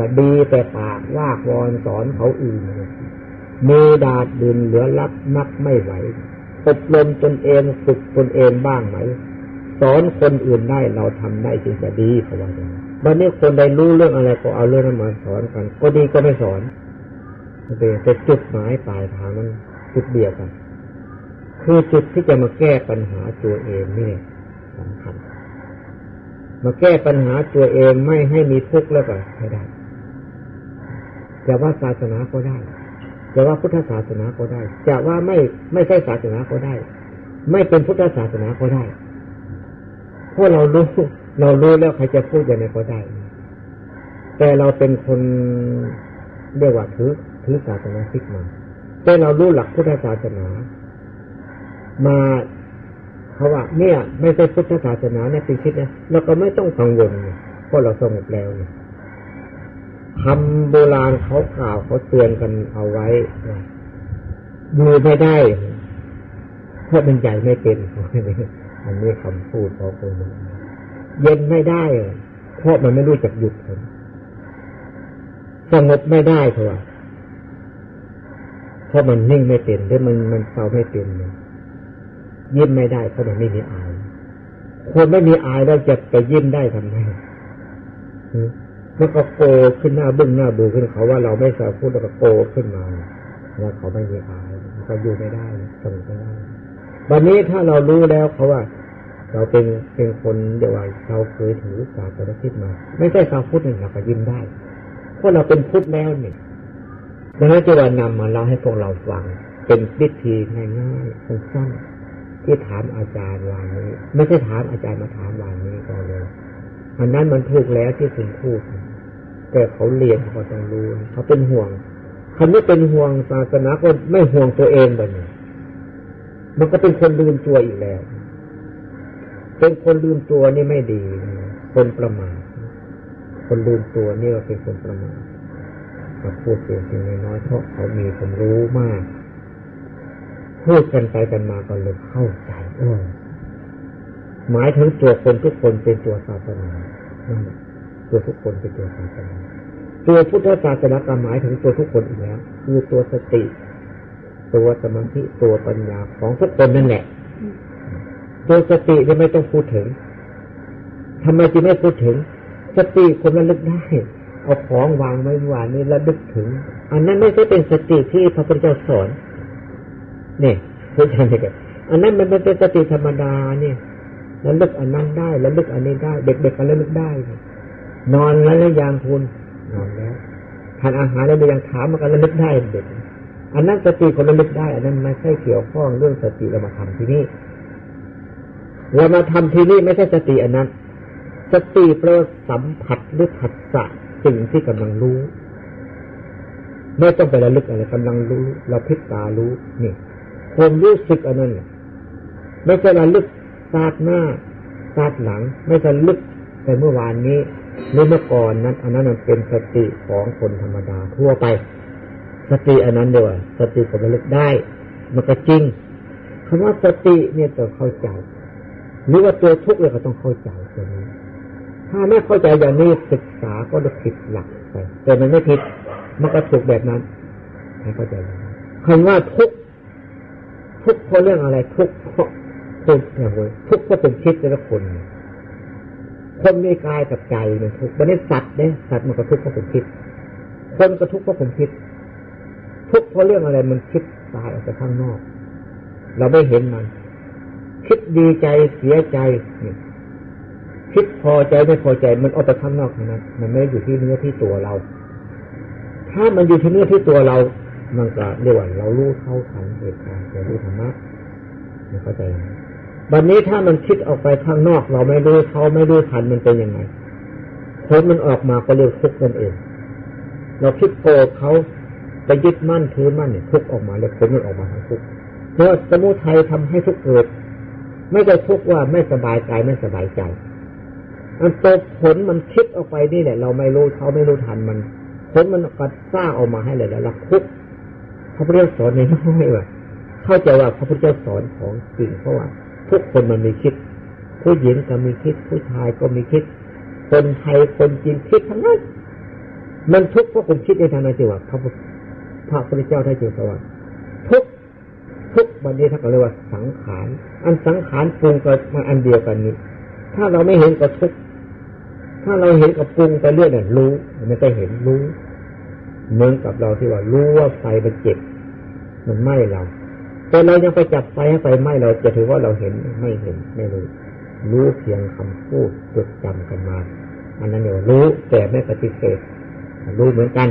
็ดีแต่ปากว่าวอนสอนเขาอื่นมีดาดดินเหลือลักนักไม่ไหวอบรมตนเองฝึกตนเองบ้างไหม สอนคนอื่นได้เราทำได้จึงจะดีเขาว่าอย่างนี้วันนี้คนใดรู้เรื่องอะไรก็เอาเรื่องนั้นมาสอนกัน ก็ดีก็ไม่สอนแต่จุดหมายปลายทางมันจุดเดียวกัน คือจุดที่จะมาแก้ปัญหาตัวเองนี่สำคัญมาแก้ปัญหาตัวเองไม่ให้มีทุกข์แล้วก็ใช้ได้ จะว่าศาสนาก็ได้จะว่าพุทธศาสนาก็ได้ จะว่าไม่ไม่ใช่ศาสนาก็ได้ ไม่เป็นพุทธศาสนาก็ได้เพราะเรารู้เรารู้แล้วใครจะพูดอย่างไรก็ได้ แต่เราเป็นคนเรียกว่าถือถือศาสนาคิดมาแต่เรารู้หลักพุทธศาสนา มาเขาว่า เนี่ย ไม่ใช่พุทธศาสนาเนี่ยเป็นคิดนะเราก็ไม่ต้องกังวลเพราะเราสงบแล้วเนี่ย คำโบราณเขากล่าวเขาเตือนกันเอาไว้อยู่ไม่ได้เพราะมันใหญ่ไม่เป็นอันนี้คำพูดของคนเย็นไม่ได้เพราะมันไม่รู้จักหยุดสงบไม่ได้เพราะเพราะมันนิ่งไม่เป็นหรือมันมันเศร้าไม่เป็นยิ้มไม่ได้เพราะมันไม่มีอายคนไม่มีอายแล้วจะไปยิ้มได้ทำไม แล้วก็โกขึ้นหน้าบึ้งหน้าบูขึ้นเขาว่าเราไม่สาพูดแล้วก็โกขึ้นมาแล้วเขาไม่มีอายเขาอยู่ไม่ได้สงบไม่ได้วันนี้ถ้าเรารู้แล้วเขาว่า เราเป็นเป็นคนเดียวเราเคยถือศาสนาคิดมา ไม่ใช่ชาวพุทธเนี่ยเราก็ยิ้มได้เพราะเราเป็นพุทธแล้วเนี่ยดังนั้นจะว่านำมาเล่าให้พวกเราฟัง เป็นวิธีง่ายๆสั้นๆที่ถามอาจารย์วานนี้ ไม่ใช่ถามอาจารย์มาถามวานนี้ก็เลยอันนั้นมันถูกแล้วที่คุณพูด แต่เขาเรียนเขาต้องรู้เขาเป็นห่วงคันไม่เป็นห่วงศาสนาก็ไม่ห่วงตัวเองแบบนี้มันก็เป็นคนลืมตัวอีกแล้ว เป็นคนลืมตัวนี่ไม่ดีคนประมาทคนลืมตัวนี่ก็เป็นคนประมาทมาพูดเสียงสิ่งน้อยเพราะเขามีความรู้มาก พูดกันไปกันมาก็เลยเข้าใจเออหมายถึงตัวคนทุกคนเป็นตัวศาสนา ตัวทุกคนเป็นตัวศาสนาตัวพุทธศาสนาหมายถึงตัวทุกคนอีกแล้วคือตัวสติ ตัวสมาธิตัวปัญญาของทุกคนนั่นแหละ ตัวสตินี่ไม่ต้องพูดถึงทำไมจึงไม่พูดถึง สติคนระลึกได้เอาของวางไว้วานนี้ระลึกถึง อันนั้นไม่ใช่เป็นสติที่พระพุทธเจ้าสอนเนี่ยพูดอย่างนี้กันอันนั้นมันเป็นสติธรรมดาเนี่ยระลึกอันนั้นได้ระลึกอันนี้ได้ เด็กๆก็ระลึกได้น นอนแล้วแล้วยังคุณนอนแล้วทานอาหารแล้วยังถามมันก็ระลึกได้เด็กอันนั้นสติคนระลึกได้ อันนั้นไม่ใช่เกี่ยวข้องเรื่องสติเรามาทำที่นี่เรามาทำที่นี่ไม่ใช่สติอันนั้น สติแปลสัมผัสหรือผัสสะสิ่งที่กำลังรู้ ไม่ต้องไประลึกอะไรกำลังรู้ เราพิจตารู้นี่ความรู้สึกอันนั้นไม่ใช่ระลึกซาดหน้าซาดหลัง ไม่ใช่ลึกแต่เมื่อวานนี้ หรือเมื่อก่อนนั้น อันนั้นเป็นสติของคนธรรมดาทั่วไป สติอันนั้นเดียวสติก็ระลึกได้ มันก็จริงคำว่าสติเนี่ยต้องเข้าใจ หรือว่าตัวทุกข์เราก็ต้องเข้าใจตรงนี้ ถ้าไม่เข้าใจอย่างนี้ศึกษาก็จะผิดหลักไปแต่มันไม่ผิด มันก็ถูกแบบนั้นให้เข้าใจคำว่าทุกข์ทุกข์เพราะเรื่องอะไร ทุกข์เพราะทุกข์อย่างไรทุกข์เพราะเป็นคิดแต่ละคน คนมีกายกับใจมันทุกข์มันไม่สัตว์เนี่ยสัตว์มันก็ทุกข์เพราะเป็นคิด คนก็ทุกข์เพราะเป็นคิด ทุกข์เพราะเรื่องอะไรมันคิดตายออกไปข้างนอก เราไม่เห็นมัน คิดดีใจเสียใจคิดพอใจไม่พอใจมันออกไปข้างนอกนะมันไม่อยู่ที่เนื้อที่ตัวเรา ถ้ามันอยู่ที่เนื้อที่ตัวเรา มันก็เรียกว่าเรารู้เข้าทันเหตุการณ์เรารู้ธรรมะมันเข้าใจ วันนี้ถ้ามันคิดออกไปข้างนอก เราไม่รู้เขาไม่รู้ทันมันเป็นยังไงผลมันออกมาก็เรียกทุกข์นั่นเอง เราคิดโกรธเขาไปยึดมั่นถือมั่นเนี่ยทุกข์ออกมาแล้วผลมันออกมาทั้งทุกข์เพราะสมุทัยทำให้ทุกข์เกิด ไม่ได้ทุกข์ว่าไม่สบายกายไม่สบายใจมันตัวผลมันคิดออกไปนี่แหละ เราไม่รู้เขาไม่รู้ทันมันผลมันก็สร้างออกมาให้เลยแล้วทุกข์พระพุทธเจ้าสอนในน้อยว่าเข้าใจว่าพระพุทธเจ้าสอนของจริงเพราะว่า ทุกคนมันมีคิด ผู้หญิงก็มีคิด ผู้ชายก็มีคิด คนไทยคนจีนคิดทั้งนั้นมันทุกข์เพราะผมคิดในทางนั้นจีว่าพระพระพุทธเจ้าท่านจึงสว่าทุกทุกวันนี้ท่านก็เรียกว่าสังขารอันสังขารปรุงก็มาอันเดียวกันนี้ ถ้าเราไม่เห็นก็ทุกถ้าเราเห็นกับปรุงไปเรื่อยเนี่ยรู้มันจะเห็นรู้เหมือนกับเราที่ว่ารู้ว่าไฟมันเจ็บมันไหม้เรา แต่เรายังไปจับไฟให้ไฟไหม้เราจะถือว่าเราเห็นไม่เห็นไม่รู้รู้เพียงคำพูดจดจำกันมา อันนั้นเดี๋ยวรู้แต่ไม่ปฏิเสธรู้เหมือนกัน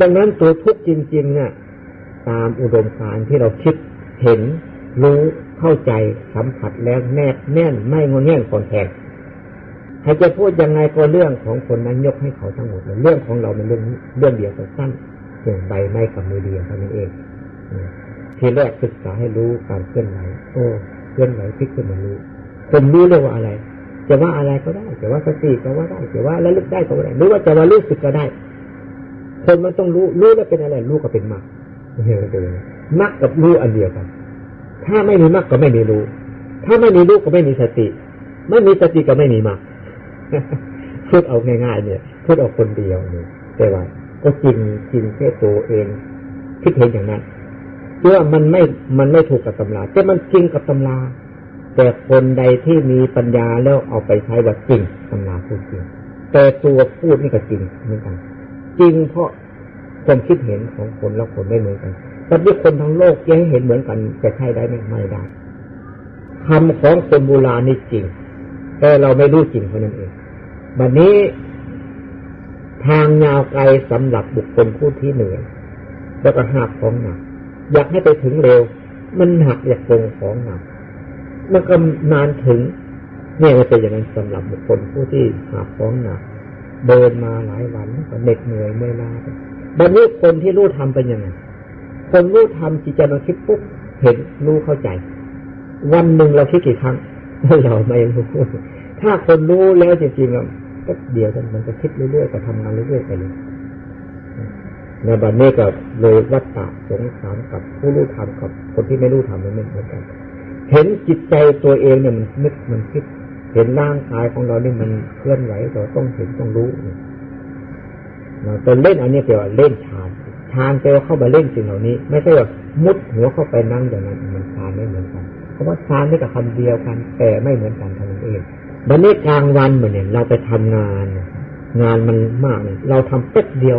ดังนั้นตัวทุกข์จริงๆเนี่ยตามอุดมการที่เราคิดเห็น รู้เข้าใจสัมผัสแล้วแนบแน่นไม่งอนแง่นคอนแทนใครจะพูดยังไงก็เรื่องของคนนั้นยกให้เขาทั้งหมดเลยเรื่องของเราเป็นเรื่องเรื่องเดียวสั้นเพียงใบไม้กับมือเดียวเท่านั้นเอง ทีแรกศึกษาให้รู้การเคลื่อนไหวโอ้เคลื่อนไหวพลิกขึ้นมารู้คนรู้เรียกว่าอะไร จะว่าอะไรก็ได้จะว่าสติก็ว่าได้จะว่าระลึกได้ก็ได้หรือว่าจะว่ารู้สึกก็ได้ คนมันต้องรู้รู้แล้วเป็นอะไร รู้ก็เป็นมรรคเห็นไหมมรรคกับรู้อันเดียวกัน ถ้าไม่มีมรรคก็ไม่มีรู้ ถ้าไม่มีรู้ก็ไม่มีสติ ไม่มีสติก็ไม่มีมรรคพูดเอาง่ายๆเนี่ยพูดเอาคนเดียวเนี่ยแต่ว่าก็จริงจริงแค่ตัวเองคิดเห็นอย่างนั้น เพื่อมันไม่มันไม่ถูกกับตำราแต่มันจริงกับตำราแต่คนใดที่มีปัญญาแล้วเอาไปใช้ว่าจริงตำราพูดจริง แต่ตัวพูดนี่ก็จริงเหมือนกัน จริงเพราะความคิดเห็นของคนและคนไม่เหมือนกันแต่ที่คนทั้งโลกจะให้เห็นเหมือนกันจะใช่ได้ไหมไม่ได้คำของคนโบราณนี่จริง แต่เราไม่รู้จริงเท่านั้นเองบัดนี้ทางยาวไกลสำหรับบุคคลผู้ที่เหนื่อยแล้วก็หักของหนัก อยากให้ไปถึงเร็ว มันหักอยากลงของหนักมันก็นานถึงเนี่ยมันเป็นอย่างนั้นสำหรับบุคคลผู้ที่หาของหนักเดินมาหลายวันก็เหน็ดเหนื่อยเมื่อยล้าบัดนี้คนที่รู้ทำเป็นยังไงคนรู้ทำจิตใจมันคิดปุ๊บเห็นรู้เข้าใจ วันหนึ่งเราคิดกี่ครั้งเราไม่รู้ ถ้าคนรู้แล้วจริงๆก็เดียวกันมันจะคิดเรื่อยๆก็ทำงานเรื่อยๆไปเลย ในบัดนี้ก็เลยวัดตาสงสารกับผู้รู้ทำกับคนที่ไม่รู้ทำมันไม่เหมือนกัน เห็นจิตใจตัวเองเนี่ยมันนึกมันคิด เห็นร่างกายของเราเนี่ยมันเคลื่อนไหวเราต้องเห็นต้องรู้เราจะเล่นอันนี้เกี่ยวกับเล่นฌานฌานแปลว่าเข้าไปเล่นสิ่งเหล่านี้ ไม่ใช่ว่ามุดหัวเข้าไปนั่งอย่างนั้นมันฌานไม่เหมือนกันเพราะว่าฌานนี่กับคำเดียวกัน แต่ไม่เหมือนกันเท่านั้นเองวันนี้กลางวันเหมือนเนี่ยเราไปทำงาน งานมันมากเนี่ยเราทำเป๊กเดียว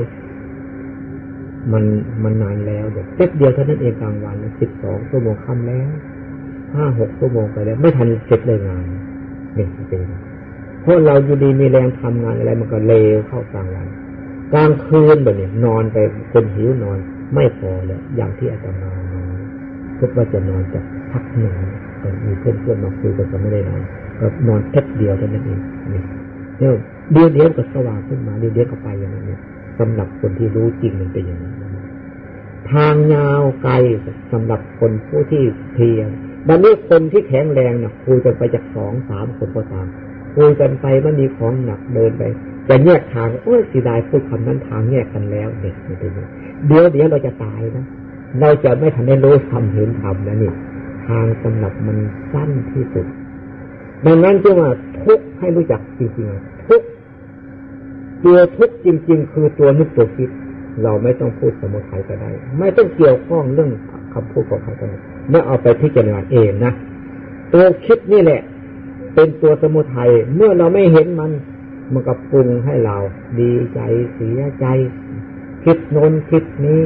มันมันนานแล้วเดี๋ยวเป๊กเดียวเท่านั้นเองกลางวันสิบสองชั่วโมงค่ำแล้วห้าหกชั่วโมงไปแล้ว ไม่ทันเสร็จเลยงานเนี่ยเป็นเพราะเราอยู่ดีมีแรงทำงานอะไรมันก็เลวเข้ากลางวันกลางคืนแบบนี้นอนไปคนหิวนอน ไม่พอเลยอย่างที่อาจารย์นอนคิดว่าจะนอนจะพักหนึ่งมีเพื่อนเพื่อนมาคุยกันก็ไม่ได้นอนก็นอนแค่เดียวเท่านั้นเองเนี่ยเดี๋ยวเดียวเดียวก็สว่างขึ้นมาเดียวเดียวก็ไปอย่างนั้น สำหรับคนที่รู้จริงมันเป็นอย่างนั้ทางยาวไกลสำหรับคนผู้ที่เพียรบันนี้คนที่แข็งแรงเนี่ยคุยกันไปจากสองสามคนก็ตามคุยกันไปมันมีของหนักเดินไปจะแยกทางโอ้ยสีดายพูดคำนั้นทางแยกกันแล้วเด็กไม่เป็นเดี๋ยวเดี๋ยวเราจะตายนะเราจะไม่ทันได้รู้ทำเห็นทำนะนี่ทางสำหรับมันสั้นที่สุด ดังนั้นจึงว่าทุกให้รู้จักจริงๆทุก ตัวทุกจริง ๆ คือตัวนึกตัวคิด เราไม่ต้องพูดสมุทัยก็ได้ ไม่ต้องเกี่ยวข้องเรื่องคำพูดของใครก็ได้ไม่เอาไปพิจารณาเองนะตัวคิดนี่แหละ เป็นตัวสมุทัยเมื่อเราไม่เห็นมันมันก็ปรุงให้เรา ดีใจเสียใจ คิดโน้นคิดนี้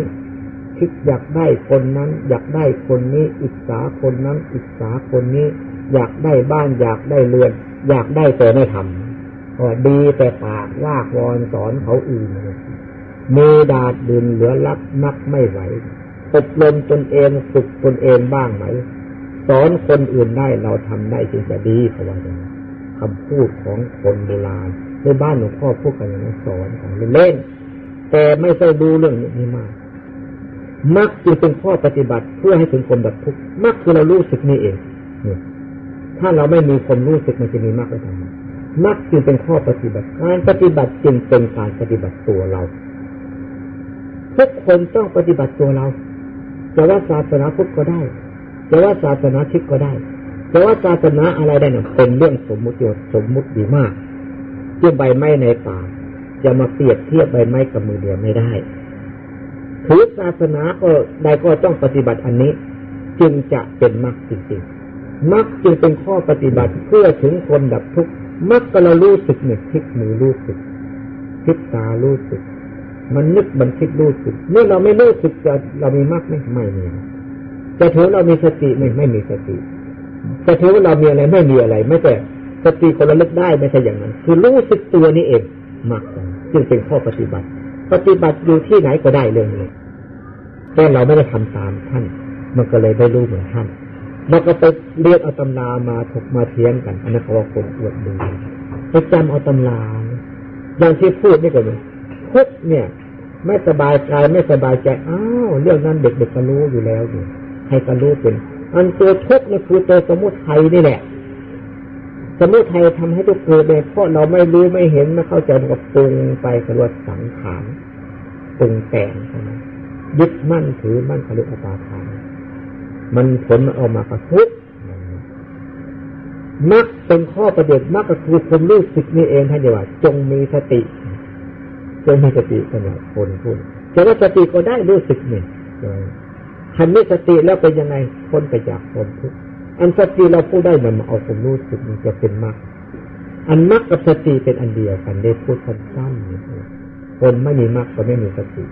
คิดอยากได้คนนั้น อยากได้คนนี้ อิจฉาคนนั้น อิจฉาคนนี้ อยากได้บ้านอยากได้เรือน อยากได้แต่ไม่ทำก็ ดีแต่ปากว่ากวอนสอนเขาอื่นมีดาดดินเหลือลับนักไม่ไหวอบรมตนเองฝึกตนเองบ้างไหม สอนคนอื่นได้เราทำได้จึงจะดีเขาว่าอย่างนี้คำพูดของคนโบราณในบ้านหลวงพ่อพูดกันอย่างนี้สอนของเล่นแต่ไม่ใช่ดูเรื่องนี้มากมักจึงเป็นข้อปฏิบัติเพื่อให้ถึงคนดับทุกข์มักคือเรารู้สึกนี่เองถ้าเราไม่มีความรู้สึกมันจะมีมากไปทำไม มักจึงเป็นข้อปฏิบัติ การปฏิบัติจึงเป็นการปฏิบัติตัวเรา ทุกคนต้องปฏิบัติตัวเราจะว่าศาสนาพุทธก็ได้จะว่าศาสนาคริสต์ก็ได้จะว่าศาสนาอะไรได้นี่ยเป็นเรื่องสมมุติสมมุติดีมากเชื่อใบไม้ในป่า จะมาเปรียบเทียบใบไม้กับมือเดียวไม่ได้ถือศาสนาก็ใดก็ต้องปฏิบัติอันนี้ จึงจะเป็นมรรคจริงๆมรรคจึงเป็นข้อปฏิบัติเพื่อถึงคนดับทุกข์ มรรคก็เรารู้สึกเนี่ยพลิกมือรู้สึกพลิกตารู้สึก มันนึกมันคิดรู้สึก เมื่อเราไม่รู้สึกจะเรามีมรรคไหมไม่มีจะถือเรามีสติไหมไม่มีสติจะถือว่าเรามีอะไรไม่มีอะไร ไม่แต่สติคนระลึกได้ไม่ใช่อย่างนั้น คือรู้สึกตัวนี่เองมรรคจึงเป็นข้อปฏิบัติ ปฏิบัติอยู่ที่ไหนก็ได้เรื่องนี้แต่เราไม่ได้ทำตามท่าน มันก็เลยไม่รู้เหมือนท่าน เราก็ไปเรียกเอาตำรามาถกมาเทียงกันอันนั้นเขาว่าคนอวดดีไปจำเอาตำราอย่างที่พูดนี่ก็เลยทุกเนี่ย ไม่สบายกายไม่สบายใจอ้าวเรื่องนั้นเด็กๆก็รู้อยู่แล้วอยู่ใครก็รู้เป็น อันตัวทุกนี่คือตัวสมุทัยนี่แหละ สมุทัยทำให้ทุกเกิดเลยเพราะเราไม่รู้ไม่เห็นไม่เข้าใจมันก็ปรุงไปกระวดสังขารปรุงแต่งยึดมั่นถือมั่นคลุอปาทาน มันผลมันออกมากระทุกมักเป็นข้อประเด็นมักก็คือคนรู้สึกนี่เองท่านเดียว่าจงมีสติ จงมีสติขนาดคนพูดจะว่าสติก็ได้รู้สึกนี่ยคันมีสติแล้วเป็นยังไงพ้นไปจากความทุกข์อันสติเราพูดได้มันมาเอาความรู้สึกมันจะเป็นมรรคอันมรรคกับสติเป็นอันเดียวกันได้พูดสั้นๆคนไม่มีมรรคก็ไม่มีสติ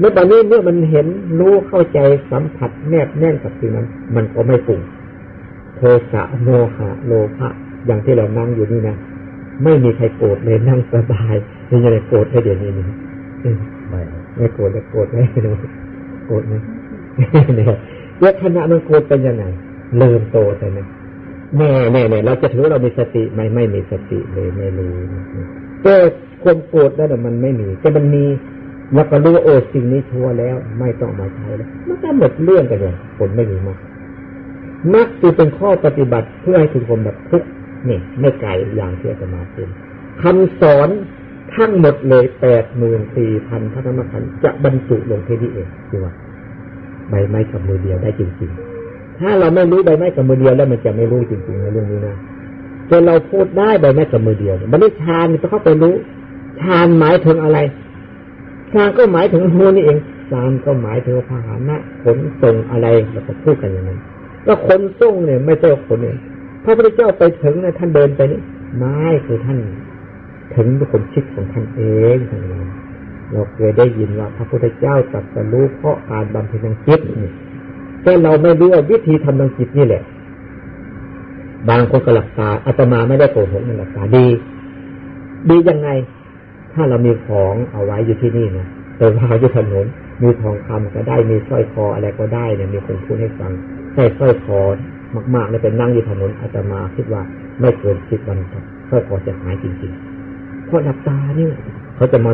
เมื่อตอนนี้เมื่อมันเห็นรู้เข้าใจสัมผัสแนบแน่นกับสิ่งนั้น มันก็ไม่ปุ่งโทสะโมหะโลภะอย่างที่เรานั่งอยู่นี่นะไม่มีใครโกรธเลยนั่งสบายไม่มีอะไรโกรธให้เดี๋ยวนี้นี่ไม่ไม่โกรธจะโกรธไม่โกรธไหมเนี่ยแล้วขณะมันโกรธเป็นยังไงเริ่มโตใช่ไหมแน่แน่แน่เราจะถือเรามีสติไหมไม่มีสติเลยไม่รู้แต่ความโกรธแล้วมันไม่มีแต่มันมี แล้วก็รู้ว่าโอ้สิ่งนี้ชัวแล้ว ไม่ต้องมาใช้แล้วมันก็หมดเรื่องกันเลยผลไม่มีมากมักคือเป็นข้อปฏิบัติเพื่อให้ถึงคนแบบทุกนี่ไม่ไกลอย่างที่อาตมาเป็นคำสอนทั้งหมดเลยแปดหมื่นสี่พันพระธรรมขันธ์จะบรรจุลงเทนี่เองคือว่าใบไม้กับมือเดียวได้จริงๆ ถ้าเราไม่รู้ใบไม้กับมือเดียวแล้วมันจะไม่รู้จริงๆในเรื่องนี้นะจนเราพูดได้ใบไม้กับมือเดียวมันไม่ชานจะเข้าไปรู้ชานหมายถึงอะไร ฌานก็หมายถึงมูนี่เองฌานก็หมายถึงพาหนะขนส่งอะไรเราก็พูดกันอย่างนั้นก็ขนส่งเนี่ยไม่ใช่ขนเนี่ยพระพุทธเจ้าไปถึงเนี่ยท่านเดินไปนี่ไม่คือท่าน ถึงด้วยความคิดของท่านเองท่านเราเคยได้ยินว่าพระพุทธเจ้าตรัสรู้เพราะการบำเพ็ญทางจิตนี่แต่เราไม่รู้ว่าวิธีทำทางจิตนี่แหละ บางคนก็หลับตาอาตมาไม่ได้โกหกมันหลับตาดี ดียังไง ถ้าเรามีของเอาไว้อยู่ที่นี่นะเดินทางอยู่ถนนมีทองคำก็ได้มีสร้อยคออะไรก็ได้เนี่ยมีคนพูดให้ฟังใส่สร้อยคอมากๆเนี่ยเป็นนั่งอยู่ถนนอาตมาคิดว่าไม่เกินสิบวันสร้อยคอจะหายจริงๆเพราะดับตาเนี่ยเขาจะมา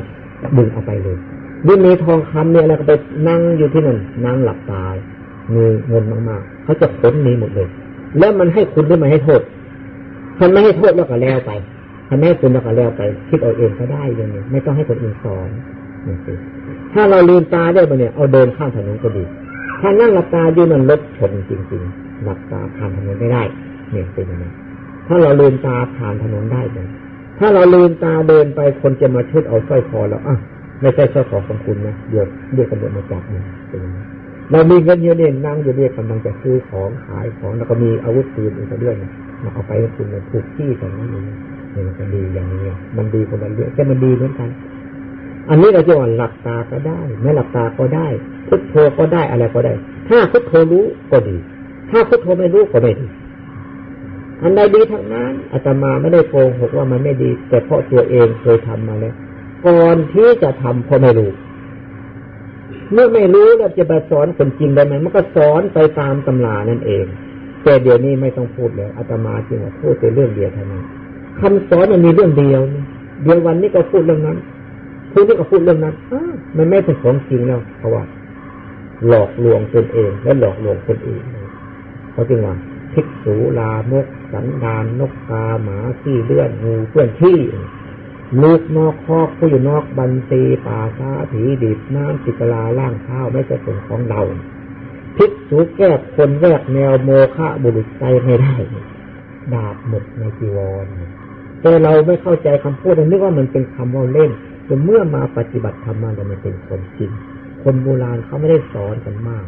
ดึงเอาไปเลยยิ่งมีทองคำเนี่ยอะไรก็ไปนั่งอยู่ที่นั่นนั่งหลับตามีเงินมากๆเขาจะขนนี้หมดเลย แล้วมันให้คุณหรือไม่ให้โทษมันไม่ให้โทษแล้วก็แล้วไป ถ้าแม่คุณเราก็แล้วไปคิดเอาเองก็ได้ยังไงไม่ต้องให้คนอื่นสอนถ้าเราลืมตาได้ปะเนี่ยเอาเดินข้ามถนนก็ดี ถ้านั่งหลับตาอยู่นั่นรถชนจริงๆหลับตาผ่านถนนไม่ได้เนี่ยเป็นยังไงถ้าเราลืมตาผ่านถนนได้เลยถ้าเราลืมตาเดินไปคนจะมาชุดเอาสร้อยคอเราอะไม่ใช่สร้อยคอของคุณนะเดี๋ยวเรียกตำรวจมาจับเนี่ยเป็นยังไงเรามีเงินเยอะเนี่ยนั่งอยู่เรียกกำลังจะซื้อของขายของแล้วก็มีอาวุธปืนอีกด้วยนะมาเอาไปคุณถูกที่กันนั่นเอง มันก็ดีอย่างนี้มันดีคนละเรื่องแต่มันดีเหมือนกัน อันนี้เราจะว่าหลับตาก็ได้ ไม่หลับตาก็ได้พุทโธก็ได้อะไรก็ได้ ถ้าพุทโธรู้ก็ดี ถ้าพุทโธไม่รู้ก็ไม่ดีอันใดดีทั้งนั้นอาตมาไม่ได้โกหกว่ามันไม่ดี แต่เพราะตัวเองเคยทำมาแล้วก่อนที่จะทำเพราะไม่รู้ เมื่อไม่รู้เราจะไปสอนคนจริงได้ไหมมันก็สอนไปตามตำรานั่นเอง แต่เดี๋ยวนี้ไม่ต้องพูดแล้วอาตมาจึงว่าพูดแต่เรื่องเดียวเท่านั้น คำสอนมันมีเรื่องเดียวเดียววันนี้ก็พูดเรื่องนั้นพูดนี้ก็พูดเรื่องนั้นอมันไม่เป็นของจริงแล้วเพราะว่า หลอกลวงตนเอง และหลอกลวงคนอื่นเขาจึงว่าพิกสูลามก สันดานนกกาหมาขี้เลื่อนงูเพื่อนที่ลูกนอกคอกผู้อยู่นอกบันตีป่าซาผีดิบน้ำจิกลาล่างเท้าไม่ใช่เป็นของเราพิกสูแก้คนแรกแนวโมฆะบุรุษใจไม่ได้ ดาบหมดในจีวร แต่เราไม่เข้าใจคำพูดนึกว่ามันเป็นคำว่าเล่นแต่เมื่อมาปฏิบัติธรรมมาแล้วมันเป็นความจริงคนโบราณเขาไม่ได้สอนกันมาก